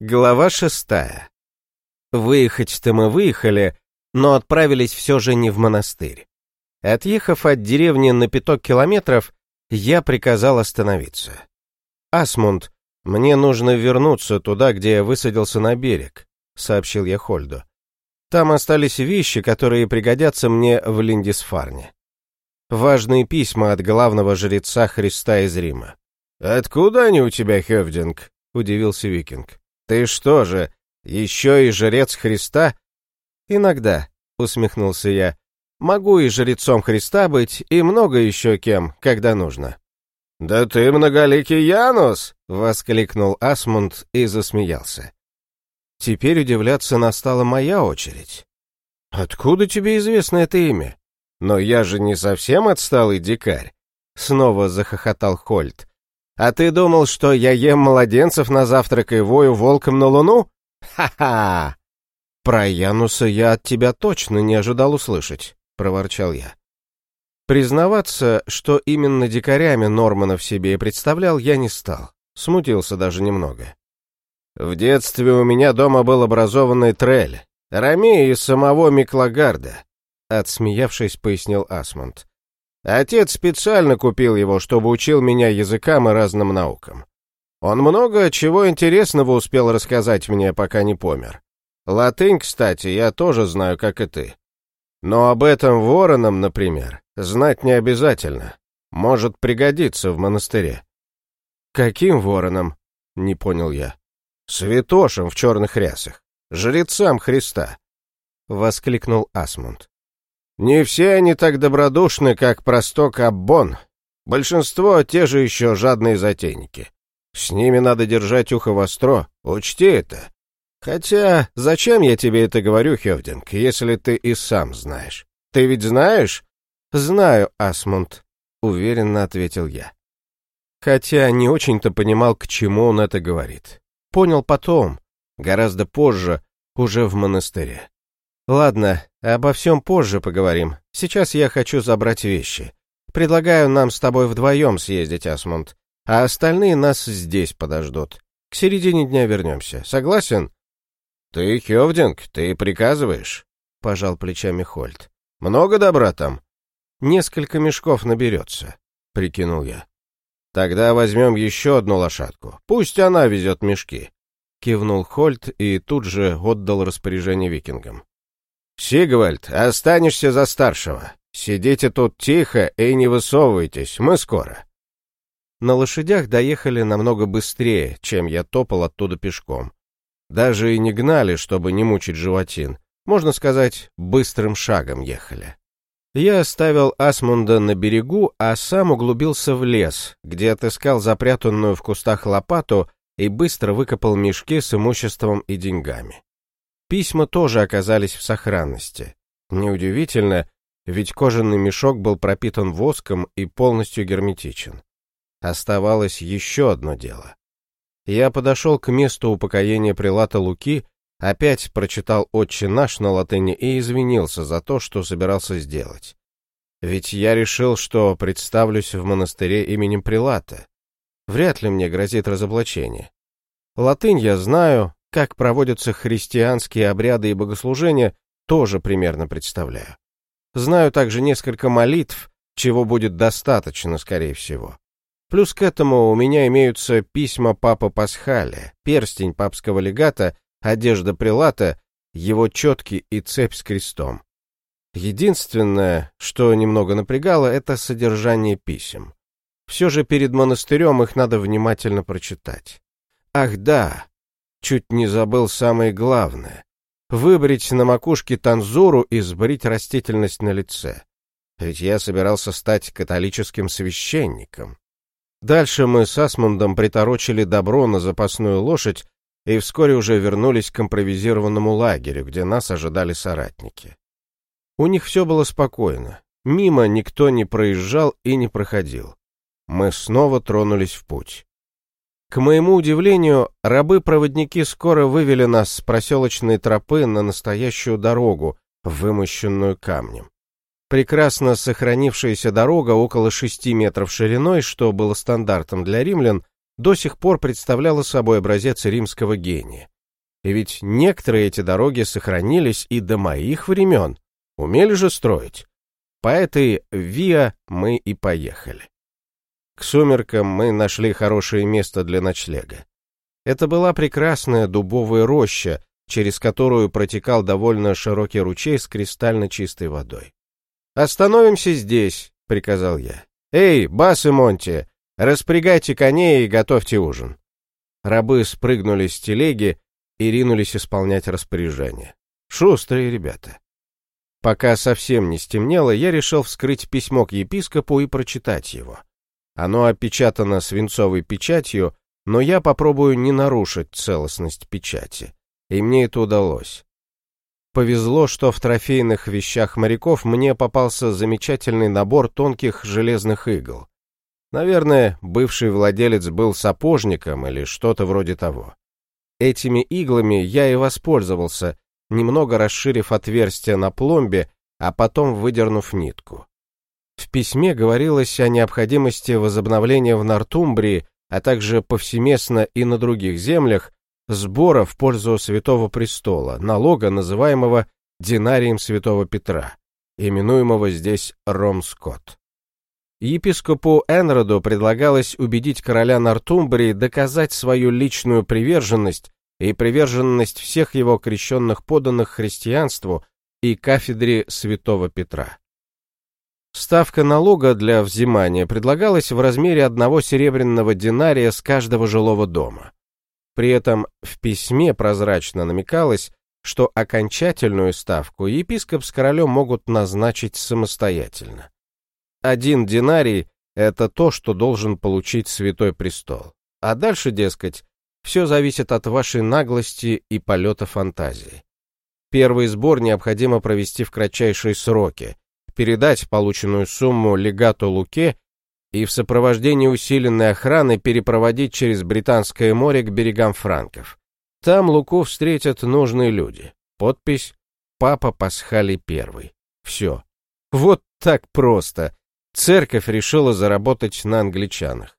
Глава шестая. Выехать-то мы выехали, но отправились все же не в монастырь. Отъехав от деревни на пяток километров, я приказал остановиться. «Асмунд, мне нужно вернуться туда, где я высадился на берег», — сообщил я Хольду. «Там остались вещи, которые пригодятся мне в Линдисфарне. Важные письма от главного жреца Христа из Рима». «Откуда они у тебя, Хевдинг?» — удивился викинг. «Ты что же, еще и жрец Христа?» «Иногда», — усмехнулся я. «Могу и жрецом Христа быть, и много еще кем, когда нужно». «Да ты многоликий Янус!» — воскликнул Асмунд и засмеялся. Теперь удивляться настала моя очередь. «Откуда тебе известно это имя?» «Но я же не совсем отсталый дикарь!» Снова захохотал Хольт. А ты думал, что я ем младенцев на завтрак и вою волком на луну? Ха-ха!» «Про Януса я от тебя точно не ожидал услышать», — проворчал я. Признаваться, что именно дикарями Нормана в себе и представлял, я не стал. Смутился даже немного. В детстве у меня дома был образованный трель, Ромея из самого Миклагарда, отсмеявшись, пояснил Асмунд. Отец специально купил его, чтобы учил меня языкам и разным наукам. Он много чего интересного успел рассказать мне, пока не помер. Латынь, кстати, я тоже знаю, как и ты. Но об этом вороном, например, знать не обязательно. Может пригодиться в монастыре. Каким вороном? Не понял я. Святошем в черных рясах. Жрецам Христа. Воскликнул Асмунд. Не все они так добродушны, как просток Аббон. Большинство те же еще жадные затейники. С ними надо держать ухо востро, учти это. Хотя, зачем я тебе это говорю, Хевдинг, если ты и сам знаешь? Ты ведь знаешь? Знаю, Асмунд, уверенно ответил я. Хотя не очень-то понимал, к чему он это говорит. Понял потом, гораздо позже, уже в монастыре. Ладно, обо всем позже поговорим. Сейчас я хочу забрать вещи. Предлагаю нам с тобой вдвоем съездить, Асмунд, а остальные нас здесь подождут. К середине дня вернемся. Согласен? Ты, Хевдинг, ты приказываешь? Пожал плечами Хольт. Много добра там? Несколько мешков наберется, прикинул я. Тогда возьмем еще одну лошадку. Пусть она везет мешки. Кивнул Хольт и тут же отдал распоряжение викингам. «Сигвальд, останешься за старшего. Сидите тут тихо и не высовывайтесь, мы скоро». На лошадях доехали намного быстрее, чем я топал оттуда пешком. Даже и не гнали, чтобы не мучить животин. Можно сказать, быстрым шагом ехали. Я оставил Асмунда на берегу, а сам углубился в лес, где отыскал запрятанную в кустах лопату и быстро выкопал мешки с имуществом и деньгами. Письма тоже оказались в сохранности. Неудивительно, ведь кожаный мешок был пропитан воском и полностью герметичен. Оставалось еще одно дело. Я подошел к месту упокоения прилата Луки, опять прочитал «Отче наш» на латыни и извинился за то, что собирался сделать. Ведь я решил, что представлюсь в монастыре именем прилата. Вряд ли мне грозит разоблачение. Латынь я знаю, как проводятся христианские обряды и богослужения, тоже примерно представляю. Знаю также несколько молитв, чего будет достаточно, скорее всего. Плюс к этому у меня имеются письма папы Пасхаля, перстень папского легата, одежда прилата, его четки и цепь с крестом. Единственное, что немного напрягало, это содержание писем. Все же перед монастырем их надо внимательно прочитать. Ах да, Чуть не забыл самое главное. Выбрить на макушке танзуру и сбрить растительность на лице. Ведь я собирался стать католическим священником. Дальше мы с Асмундом приторочили добро на запасную лошадь и вскоре уже вернулись к импровизированному лагерю, где нас ожидали соратники. У них все было спокойно. Мимо никто не проезжал и не проходил. Мы снова тронулись в путь. К моему удивлению, рабы-проводники скоро вывели нас с проселочной тропы на настоящую дорогу, вымощенную камнем. Прекрасно сохранившаяся дорога около шести метров шириной, что было стандартом для римлян, до сих пор представляла собой образец римского гения. И ведь некоторые эти дороги сохранились и до моих времен. Умели же строить. По этой Виа мы и поехали. К сумеркам мы нашли хорошее место для ночлега. Это была прекрасная дубовая роща, через которую протекал довольно широкий ручей с кристально чистой водой. «Остановимся здесь», — приказал я. «Эй, Бас и Монти, распрягайте коней и готовьте ужин». Рабы спрыгнули с телеги и ринулись исполнять распоряжение. Шустрые ребята. Пока совсем не стемнело, я решил вскрыть письмо к епископу и прочитать его. Оно опечатано свинцовой печатью, но я попробую не нарушить целостность печати. И мне это удалось. Повезло, что в трофейных вещах моряков мне попался замечательный набор тонких железных игл. Наверное, бывший владелец был сапожником или что-то вроде того. Этими иглами я и воспользовался, немного расширив отверстие на пломбе, а потом выдернув нитку. В письме говорилось о необходимости возобновления в Нортумбрии, а также повсеместно и на других землях, сбора в пользу Святого Престола, налога, называемого динарием Святого Петра, именуемого здесь Ромскот. Епископу Энроду предлагалось убедить короля Нортумбрии доказать свою личную приверженность и приверженность всех его крещенных подданных христианству и кафедре святого Петра. Ставка налога для взимания предлагалась в размере одного серебряного динария с каждого жилого дома. При этом в письме прозрачно намекалось, что окончательную ставку епископ с королем могут назначить самостоятельно. Один динарий – это то, что должен получить Святой Престол. А дальше, дескать, все зависит от вашей наглости и полета фантазии. Первый сбор необходимо провести в кратчайшие сроки, передать полученную сумму легату Луке и в сопровождении усиленной охраны перепроводить через Британское море к берегам франков. Там Луку встретят нужные люди. Подпись «Папа Пасхали I». Все. Вот так просто. Церковь решила заработать на англичанах.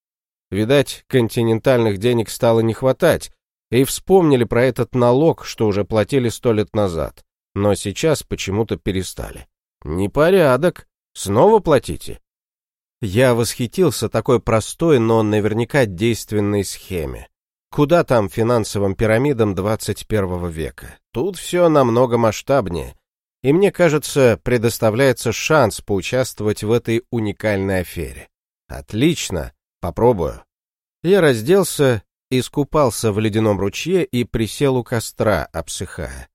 Видать, континентальных денег стало не хватать, и вспомнили про этот налог, что уже платили сто лет назад, но сейчас почему-то перестали. Непорядок. Снова платите? Я восхитился такой простой, но наверняка действенной схеме. Куда там финансовым пирамидам 21 века? Тут все намного масштабнее. И мне кажется, предоставляется шанс поучаствовать в этой уникальной афере. Отлично. Попробую. Я разделся, искупался в ледяном ручье и присел у костра, обсыхая.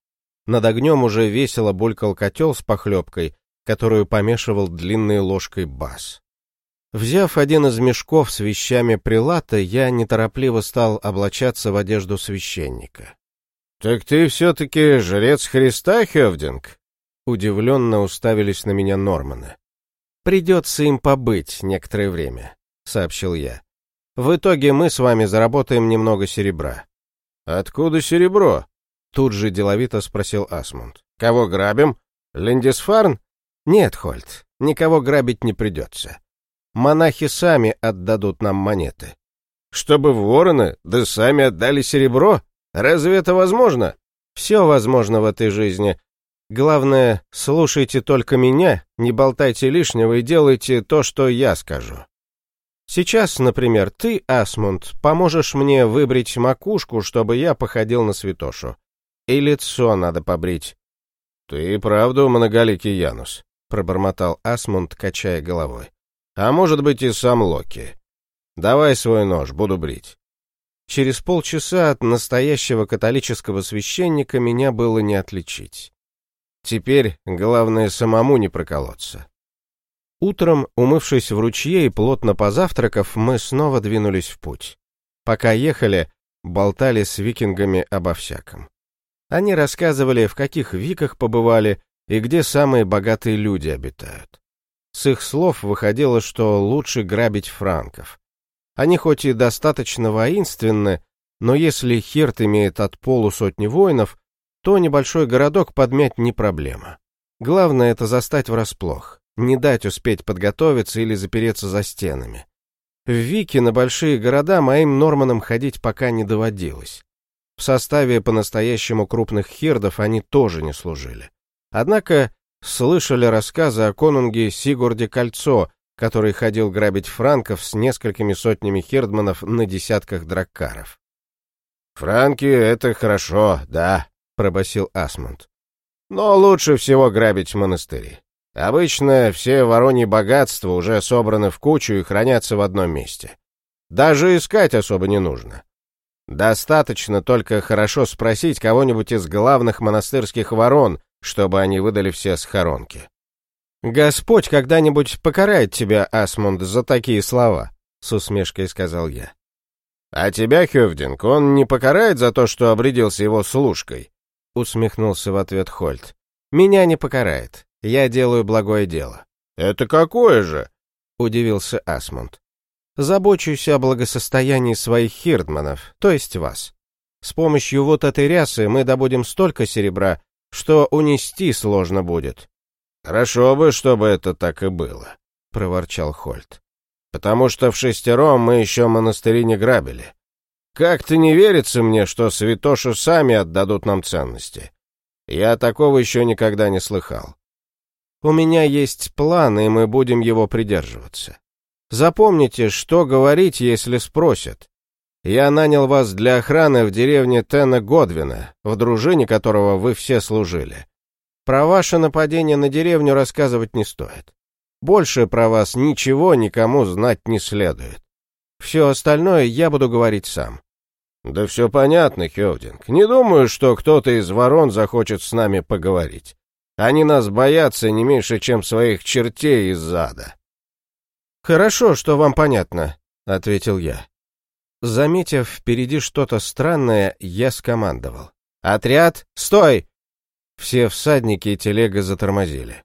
Над огнем уже весело булькал котел с похлебкой, которую помешивал длинной ложкой бас. Взяв один из мешков с вещами прилата, я неторопливо стал облачаться в одежду священника. — Так ты все-таки жрец Христа, Хевдинг? Удивленно уставились на меня Норманы. — Придется им побыть некоторое время. — сообщил я. «В итоге мы с вами заработаем немного серебра». «Откуда серебро?» — тут же деловито спросил Асмунд. «Кого грабим? Линдисфарн?» «Нет, Хольт, никого грабить не придется. Монахи сами отдадут нам монеты». «Чтобы вороны, да сами отдали серебро? Разве это возможно?» «Все возможно в этой жизни. Главное, слушайте только меня, не болтайте лишнего и делайте то, что я скажу». Сейчас, например, ты, Асмунд, поможешь мне выбрить макушку, чтобы я походил на святошу. И лицо надо побрить. — Ты правда многоликий Янус, — пробормотал Асмунд, качая головой. — А может быть и сам Локи. Давай свой нож, буду брить. Через полчаса от настоящего католического священника меня было не отличить. Теперь главное самому не проколоться. Утром, умывшись в ручье и плотно позавтракав, мы снова двинулись в путь. Пока ехали, болтали с викингами обо всяком. Они рассказывали, в каких виках побывали и где самые богатые люди обитают. С их слов выходило, что лучше грабить франков. Они хоть и достаточно воинственны, но если Херт имеет от полусотни воинов, то небольшой городок подмять не проблема. Главное это застать врасплох не дать успеть подготовиться или запереться за стенами. В Вики на большие города моим Норманам ходить пока не доводилось. В составе по-настоящему крупных хирдов они тоже не служили. Однако слышали рассказы о конунге Сигурде Кольцо, который ходил грабить франков с несколькими сотнями хирдманов на десятках драккаров. «Франки — это хорошо, да», — пробасил Асмунд. «Но лучше всего грабить монастыри. Обычно все вороньи богатства уже собраны в кучу и хранятся в одном месте. Даже искать особо не нужно. Достаточно только хорошо спросить кого-нибудь из главных монастырских ворон, чтобы они выдали все схоронки. «Господь когда-нибудь покарает тебя, Асмунд, за такие слова», — с усмешкой сказал я. «А тебя, Хевдинг, он не покарает за то, что обрядился его служкой?» — усмехнулся в ответ Хольт. «Меня не покарает. Я делаю благое дело». «Это какое же?» — удивился Асмунд. «Забочусь о благосостоянии своих хирдманов, то есть вас. С помощью вот этой рясы мы добудем столько серебра, что унести сложно будет». «Хорошо бы, чтобы это так и было», — проворчал Хольт. «Потому что в шестером мы еще монастыри не грабили. Как-то не верится мне, что святоши сами отдадут нам ценности. Я такого еще никогда не слыхал. У меня есть план, и мы будем его придерживаться. Запомните, что говорить, если спросят. Я нанял вас для охраны в деревне Тена Годвина, в дружине которого вы все служили. Про ваше нападение на деревню рассказывать не стоит. Больше про вас ничего никому знать не следует. Все остальное я буду говорить сам. Да все понятно, Хевдинг. Не думаю, что кто-то из ворон захочет с нами поговорить. Они нас боятся не меньше, чем своих чертей из ада. «Хорошо, что вам понятно», — ответил я. Заметив впереди что-то странное, я скомандовал. «Отряд, стой!» Все всадники и телега затормозили.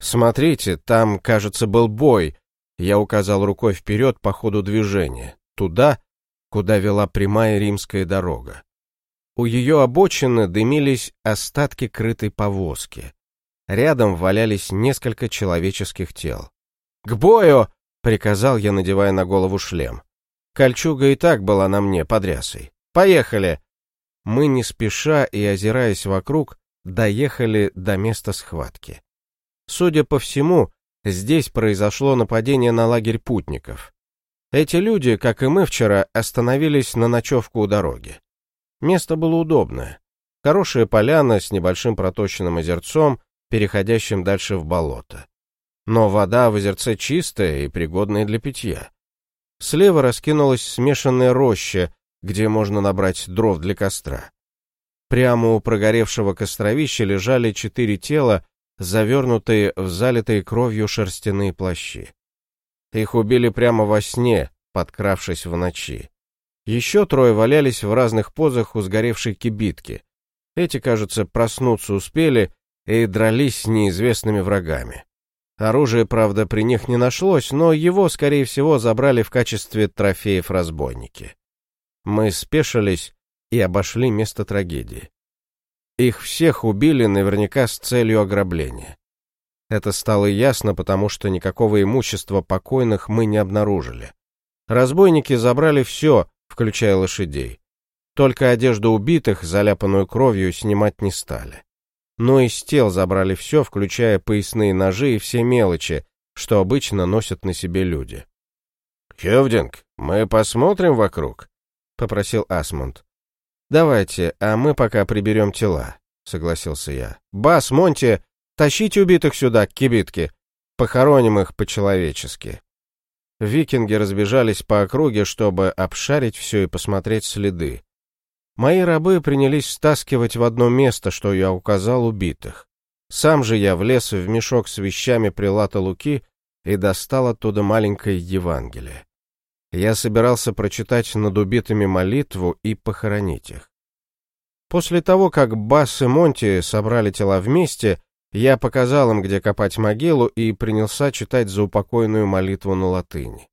«Смотрите, там, кажется, был бой», — я указал рукой вперед по ходу движения, туда, куда вела прямая римская дорога. У ее обочины дымились остатки крытой повозки. Рядом валялись несколько человеческих тел. «К бою!» — приказал я, надевая на голову шлем. Кольчуга и так была на мне подрясой. «Поехали!» Мы не спеша и озираясь вокруг, доехали до места схватки. Судя по всему, здесь произошло нападение на лагерь путников. Эти люди, как и мы вчера, остановились на ночевку у дороги. Место было удобное. Хорошая поляна с небольшим проточенным озерцом, переходящим дальше в болото. Но вода в озерце чистая и пригодная для питья. Слева раскинулась смешанная роща, где можно набрать дров для костра. Прямо у прогоревшего костровища лежали четыре тела, завернутые в залитые кровью шерстяные плащи. Их убили прямо во сне, подкравшись в ночи. Еще трое валялись в разных позах у сгоревшей кибитки. Эти, кажется, проснуться успели и дрались с неизвестными врагами. Оружия, правда, при них не нашлось, но его, скорее всего, забрали в качестве трофеев разбойники. Мы спешились и обошли место трагедии. Их всех убили наверняка с целью ограбления. Это стало ясно, потому что никакого имущества покойных мы не обнаружили. Разбойники забрали все, включая лошадей. Только одежду убитых, заляпанную кровью, снимать не стали. Но из тел забрали все, включая поясные ножи и все мелочи, что обычно носят на себе люди. «Хевдинг, мы посмотрим вокруг?» — попросил Асмунд. «Давайте, а мы пока приберем тела», — согласился я. «Бас, Монти, тащите убитых сюда, к кибитке. Похороним их по-человечески». Викинги разбежались по округе, чтобы обшарить все и посмотреть следы. Мои рабы принялись стаскивать в одно место, что я указал убитых. Сам же я влез в мешок с вещами прилата Луки и достал оттуда маленькое Евангелие. Я собирался прочитать над убитыми молитву и похоронить их. После того, как Бас и Монти собрали тела вместе, я показал им, где копать могилу, и принялся читать заупокойную молитву на латыни.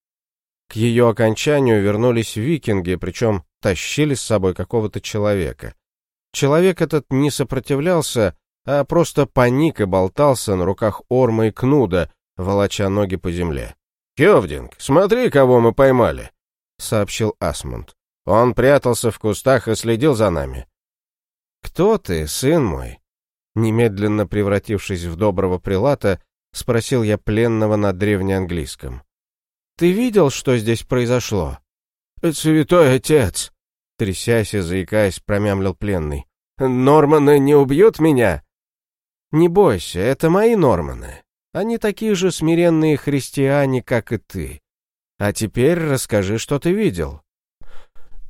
К ее окончанию вернулись викинги, причем тащили с собой какого-то человека. Человек этот не сопротивлялся, а просто паник и болтался на руках Орма и Кнуда, волоча ноги по земле. «Хевдинг, смотри, кого мы поймали», — сообщил Асмунд. Он прятался в кустах и следил за нами. «Кто ты, сын мой?» Немедленно превратившись в доброго прилата, спросил я пленного на древнеанглийском. «Ты видел, что здесь произошло?» «Святой отец!» Трясясь и заикаясь, промямлил пленный. «Норманы не убьют меня?» «Не бойся, это мои норманы. Они такие же смиренные христиане, как и ты. А теперь расскажи, что ты видел».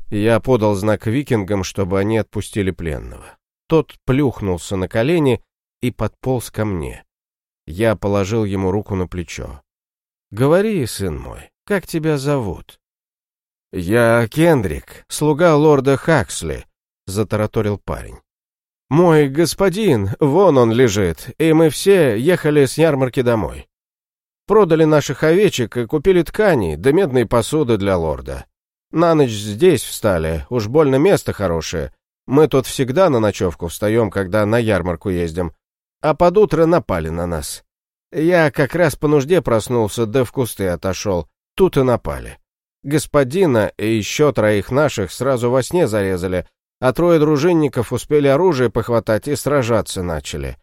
Я подал знак викингам, чтобы они отпустили пленного. Тот плюхнулся на колени и подполз ко мне. Я положил ему руку на плечо. «Говори, сын мой, как тебя зовут?» «Я Кендрик, слуга лорда Хаксли», — затараторил парень. «Мой господин, вон он лежит, и мы все ехали с ярмарки домой. Продали наших овечек и купили ткани, да медные посуды для лорда. На ночь здесь встали, уж больно место хорошее. Мы тут всегда на ночевку встаем, когда на ярмарку ездим. А под утро напали на нас. Я как раз по нужде проснулся, да в кусты отошел. Тут и напали. Господина и еще троих наших сразу во сне зарезали, а трое дружинников успели оружие похватать и сражаться начали.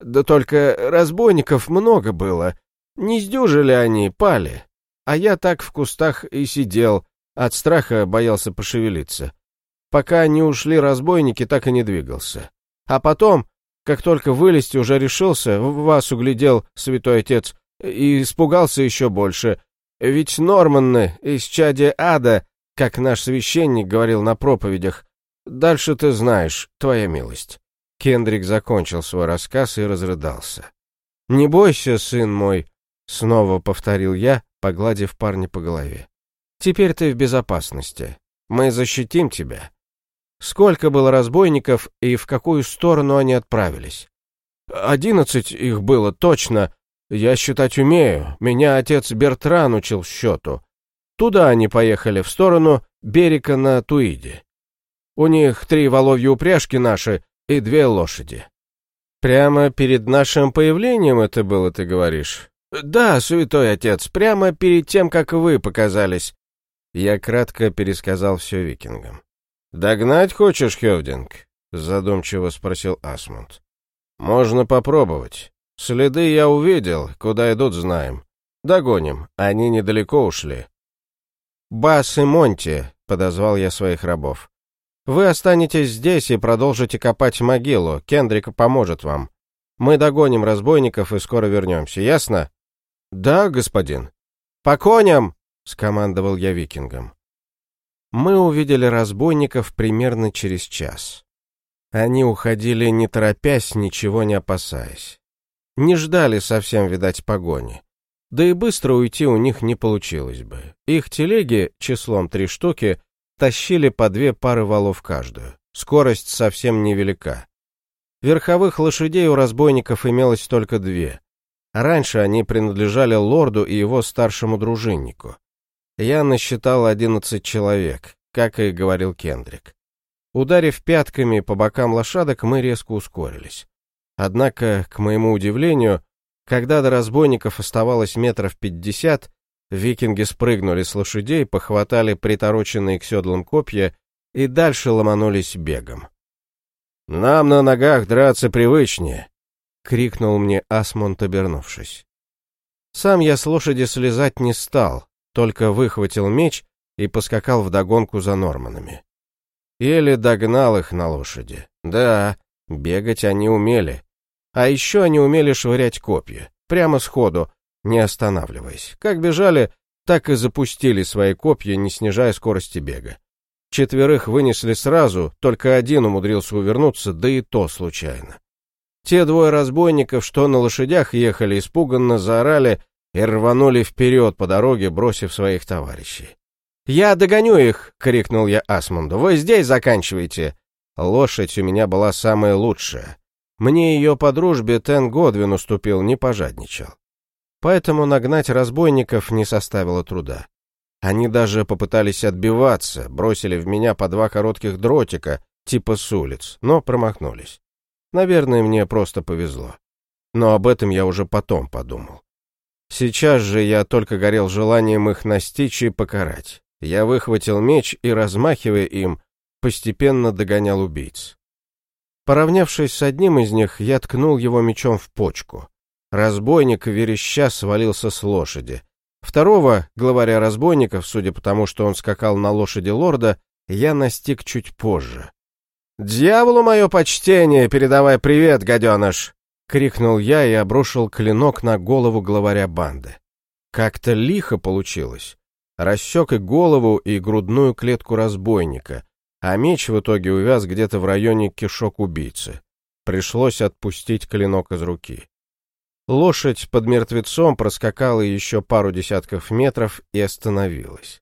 Да только разбойников много было. Не сдюжили они, пали. А я так в кустах и сидел, от страха боялся пошевелиться. Пока не ушли разбойники, так и не двигался. А потом, как только вылезти уже решился, вас углядел, святой отец, и испугался еще больше. Ведь Норманны из чади ада, как наш священник говорил на проповедях, дальше ты знаешь, твоя милость. Кендрик закончил свой рассказ и разрыдался. «Не бойся, сын мой», — снова повторил я, погладив парня по голове. Теперь ты в безопасности. Мы защитим тебя. Сколько было разбойников и в какую сторону они отправились? Одиннадцать их было, точно. Я считать умею. Меня отец Бертран учил счету. Туда они поехали, в сторону берега на Туиде. У них три воловьи упряжки наши и две лошади. Прямо перед нашим появлением это было, ты говоришь? Да, святой отец, прямо перед тем, как вы показались. Я кратко пересказал все викингам. «Догнать хочешь, Хевдинг?» — задумчиво спросил Асмунд. «Можно попробовать. Следы я увидел, куда идут, знаем. Догоним, они недалеко ушли». «Бас и Монти», — подозвал я своих рабов. «Вы останетесь здесь и продолжите копать могилу, Кендрик поможет вам. Мы догоним разбойников и скоро вернемся, ясно?» «Да, господин». «По коням!» — скомандовал я викингам. Мы увидели разбойников примерно через час. Они уходили не торопясь, ничего не опасаясь. Не ждали совсем, видать, погони. Да и быстро уйти у них не получилось бы. Их телеги, числом три штуки, тащили по две пары валов каждую. Скорость совсем невелика. Верховых лошадей у разбойников имелось только две. Раньше они принадлежали лорду и его старшему дружиннику. Я насчитал одиннадцать человек, как и говорил Кендрик. Ударив пятками по бокам лошадок, мы резко ускорились. Однако, к моему удивлению, когда до разбойников оставалось метров пятьдесят, викинги спрыгнули с лошадей, похватали притороченные к седлам копья и дальше ломанулись бегом. «Нам на ногах драться привычнее!» — крикнул мне Асмунд, обернувшись. Сам я с лошади слезать не стал, только выхватил меч и поскакал вдогонку за Норманами. Еле догнал их на лошади. Да, бегать они умели. А еще они умели швырять копья, прямо сходу, не останавливаясь. Как бежали, так и запустили свои копья, не снижая скорости бега. Четверых вынесли сразу, только один умудрился увернуться, да и то случайно. Те двое разбойников, что на лошадях ехали, испуганно заорали и рванули вперед по дороге, бросив своих товарищей. «Я догоню их!» — крикнул я Асмунду. «Вы здесь заканчивайте!» Лошадь у меня была самая лучшая. Мне ее по дружбе Тен Годвин уступил, не пожадничал. Поэтому нагнать разбойников не составило труда. Они даже попытались отбиваться, бросили в меня по два коротких дротика, типа с улиц, но промахнулись. Наверное, мне просто повезло. Но об этом я уже потом подумал. Сейчас же я только горел желанием их настичь и покарать. Я выхватил меч и, размахивая им, постепенно догонял убийц. Поравнявшись с одним из них, я ткнул его мечом в почку. Разбойник, вереща, свалился с лошади. Второго, главаря разбойников, судя по тому, что он скакал на лошади лорда, я настиг чуть позже. «Дьяволу мое почтение, передавай привет, гаденыш!» — крикнул я и обрушил клинок на голову главаря банды. Как-то лихо получилось. Рассек и голову, и грудную клетку разбойника, а меч в итоге увяз где-то в районе кишок убийцы. Пришлось отпустить клинок из руки. Лошадь под мертвецом проскакала еще пару десятков метров и остановилась.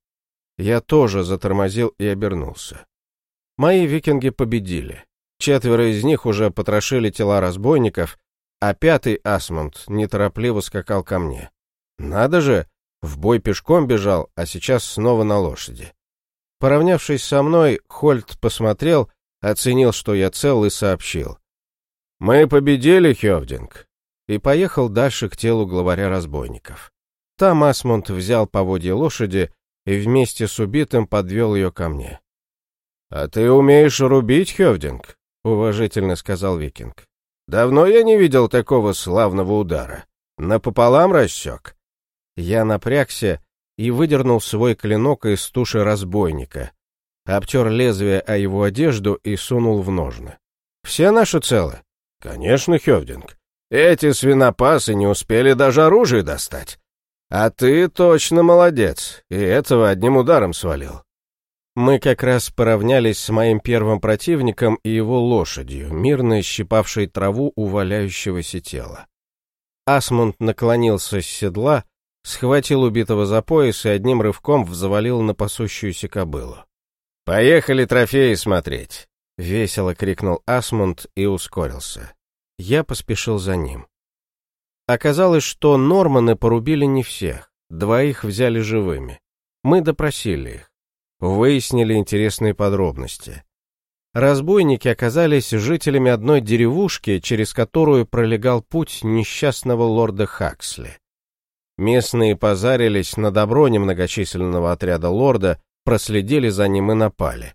Я тоже затормозил и обернулся. Мои викинги победили. Четверо из них уже потрошили тела разбойников, а пятый Асмунд неторопливо скакал ко мне. Надо же, в бой пешком бежал, а сейчас снова на лошади. Поравнявшись со мной, Хольт посмотрел, оценил, что я цел, и сообщил. «Мы победили, Хевдинг и поехал дальше к телу главаря разбойников. Там Асмунд взял поводья лошади и вместе с убитым подвел ее ко мне. «А ты умеешь рубить, Хевдинг?» — уважительно сказал викинг. «Давно я не видел такого славного удара. Напополам рассек». Я напрягся и выдернул свой клинок из туши разбойника, обтер лезвие о его одежду и сунул в ножны. «Все наши целы?» «Конечно, Хевдинг. Эти свинопасы не успели даже оружие достать. А ты точно молодец, и этого одним ударом свалил. Мы как раз поравнялись с моим первым противником и его лошадью, мирно щипавшей траву у валяющегося тела. Асмунд наклонился с седла, схватил убитого за пояс и одним рывком взвалил на пасущуюся кобылу. «Поехали трофеи смотреть!» — весело крикнул Асмунд и ускорился. Я поспешил за ним. Оказалось, что Норманы порубили не всех, двоих взяли живыми. Мы допросили их. Выяснили интересные подробности. Разбойники оказались жителями одной деревушки, через которую пролегал путь несчастного лорда Хаксли. Местные позарились на добро немногочисленного отряда лорда, проследили за ним и напали.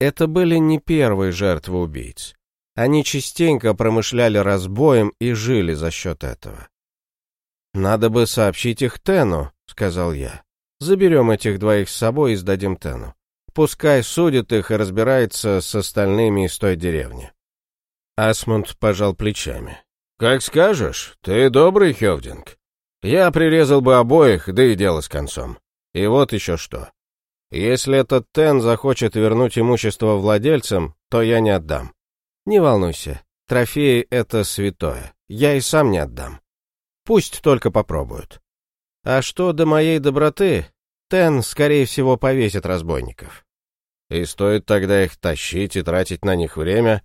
Это были не первые жертвы убийц. Они частенько промышляли разбоем и жили за счет этого. «Надо бы сообщить их Тену», — сказал я. «Заберем этих двоих с собой и сдадим Тену. Пускай судит их и разбирается с остальными из той деревни». Асмунд пожал плечами. «Как скажешь, ты добрый, Хевдинг. Я прирезал бы обоих, да и дело с концом. И вот еще что. Если этот Тен захочет вернуть имущество владельцам, то я не отдам. Не волнуйся, трофеи — это святое, я и сам не отдам. Пусть только попробуют. А что до моей доброты, Тен, скорее всего, повесит разбойников. И стоит тогда их тащить и тратить на них время?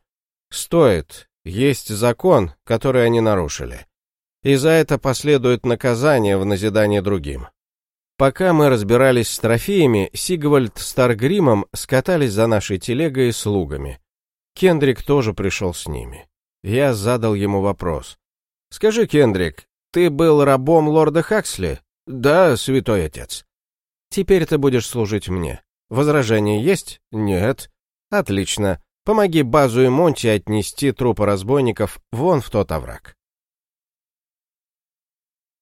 Стоит. Есть закон, который они нарушили. И за это последует наказание в назидание другим. Пока мы разбирались с трофеями, Сигвальд с Таргримом скатались за нашей телегой и слугами, Кендрик тоже пришел с ними. Я задал ему вопрос. «Скажи, Кендрик, ты был рабом лорда Хаксли?» «Да, святой отец». «Теперь ты будешь служить мне. Возражения есть?» «Нет». «Отлично. Помоги Базу и Монти отнести трупы разбойников вон в тот овраг».